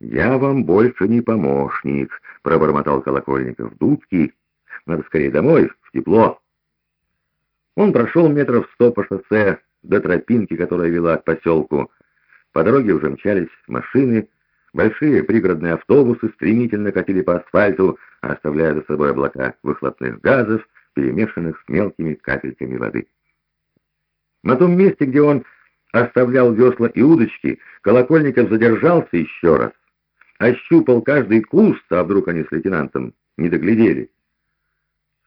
«Я вам больше не помощник», — пробормотал Колокольников. «Дудки, надо скорее домой, в тепло». Он прошел метров сто по шоссе до тропинки, которая вела к поселку. По дороге уже мчались машины, большие пригородные автобусы стремительно катили по асфальту, оставляя за собой облака выхлопных газов, перемешанных с мелкими капельками воды. На том месте, где он оставлял весла и удочки, Колокольников задержался еще раз, ощупал каждый куст, а вдруг они с лейтенантом не доглядели.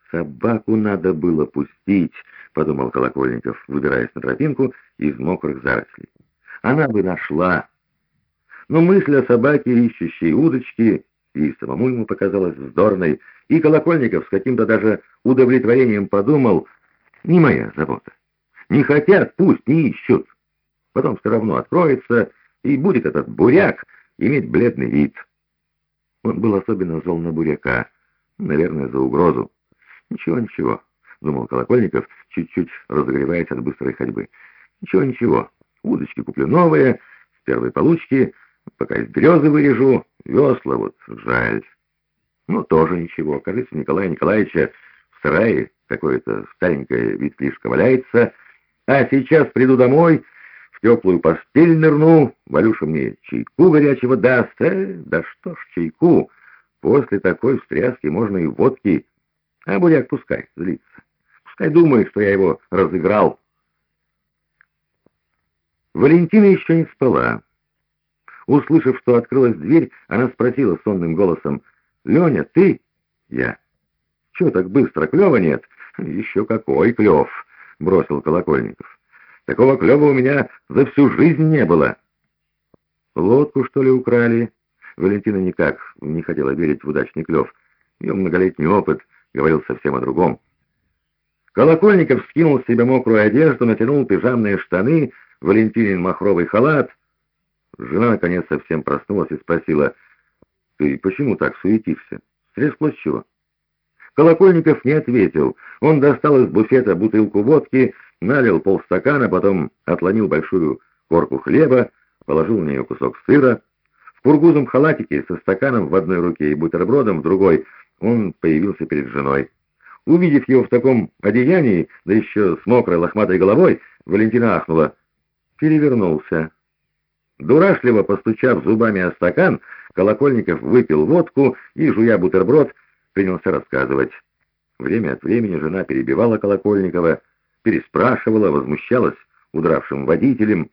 «Собаку надо было пустить», — подумал Колокольников, выбираясь на тропинку из мокрых зарослей. «Она бы нашла». Но мысль о собаке, ищущей удочки, и самому ему показалась вздорной, и Колокольников с каким-то даже удовлетворением подумал, «Не моя забота. Не хотят, пусть не ищут. Потом все равно откроется, и будет этот буряк иметь бледный вид». Он был особенно зол на буряка, наверное, за угрозу. «Ничего, ничего», — думал Колокольников, чуть-чуть разогреваясь от быстрой ходьбы. «Ничего, ничего. Удочки куплю новые, с первой получки, пока из березы вырежу, весла вот жаль. Ну, тоже ничего. Кажется, Николая Николаевича в сарае какое-то старенькое ветлишко валяется, а сейчас приду домой, теплую постель нырну, Валюша мне чайку горячего даст. Э, да что ж чайку, после такой встряски можно и водки а буряк пускай злится. Пускай думает, что я его разыграл. Валентина еще не спала. Услышав, что открылась дверь, она спросила сонным голосом, «Леня, ты?» «Я». «Чего так быстро? Клева нет?» «Еще какой клев!» — бросил Колокольников. «Такого клева у меня за всю жизнь не было». «Лодку, что ли, украли?» Валентина никак не хотела верить в удачный клев. Ее многолетний опыт говорил совсем о другом. Колокольников скинул с себя мокрую одежду, натянул пижамные штаны, Валентинин махровый халат. Жена, наконец, совсем проснулась и спросила, «Ты почему так суетишься? Стряслось чего?» Колокольников не ответил. Он достал из буфета бутылку водки, налил полстакана, потом отломил большую корку хлеба, положил на нее кусок сыра. В кургузом халатике со стаканом в одной руке и бутербродом в другой – он появился перед женой. Увидев его в таком одеянии, да еще с мокрой лохматой головой, Валентина ахнула. Перевернулся. Дурашливо постучав зубами о стакан, Колокольников выпил водку и, жуя бутерброд, принялся рассказывать. Время от времени жена перебивала Колокольникова, переспрашивала, возмущалась удравшим водителем.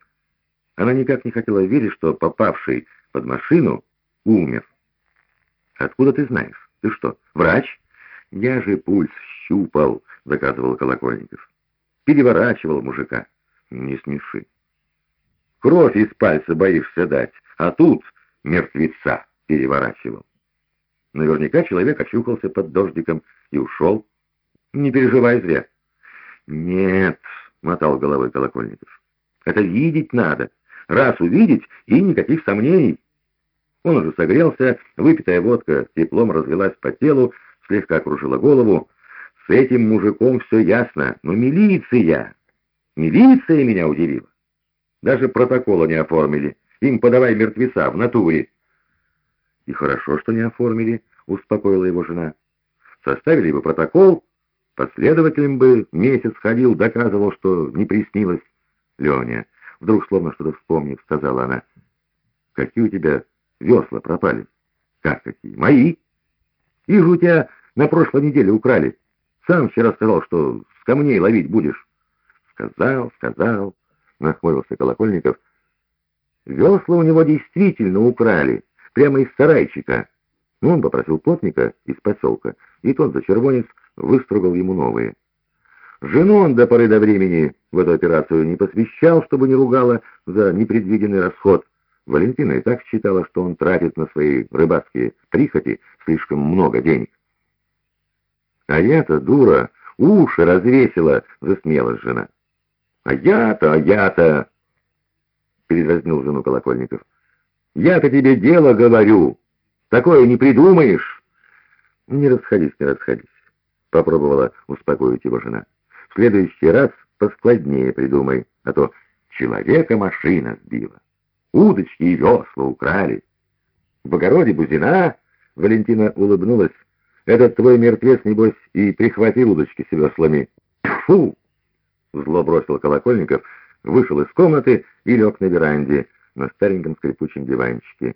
Она никак не хотела верить, что попавший под машину умер. «Откуда ты знаешь?» Ты что, врач? Я же пульс щупал, доказывал Колокольников. Переворачивал мужика. Не смеши. Кровь из пальца боишься дать, а тут мертвеца переворачивал. Наверняка человек очухался под дождиком и ушел. Не переживай зря. Нет, мотал головой Колокольников. Это видеть надо. Раз увидеть, и никаких сомнений. Он уже согрелся, выпитая водка теплом разлилась по телу, слегка окружила голову. С этим мужиком все ясно, но милиция... Милиция меня удивила. Даже протокола не оформили. Им подавай мертвеца в натуре. И хорошо, что не оформили, успокоила его жена. Составили бы протокол, последователем бы месяц ходил, доказывал, что не приснилось. Леня, вдруг словно что-то вспомнив, сказала она, какие у тебя Весла пропали. Как какие? Мои. Их у тебя на прошлой неделе украли. Сам вчера сказал, что с камней ловить будешь. Сказал, сказал, нахмурился Колокольников. Весла у него действительно украли, прямо из сарайчика. Ну, он попросил плотника из поселка, и тот за червонец выстругал ему новые. Жену он до поры до времени в эту операцию не посвящал, чтобы не ругала за непредвиденный расход. Валентина и так считала, что он тратит на свои рыбацкие прихоти слишком много денег. «А я-то, дура, уши развесила!» — засмеялась жена. «А я-то, а я-то!» — передразнил жену Колокольников. «Я-то тебе дело говорю! Такое не придумаешь!» «Не расходись, не расходись!» — попробовала успокоить его жена. «В следующий раз поскладнее придумай, а то человека машина сбила». Удочки и весла украли. В огороде Бузина?» Валентина улыбнулась. «Этот твой мертвец, небось, и прихвати удочки с веслами». «Фу!» Зло бросил Колокольников, вышел из комнаты и лег на веранде на стареньком скрипучем диванчике.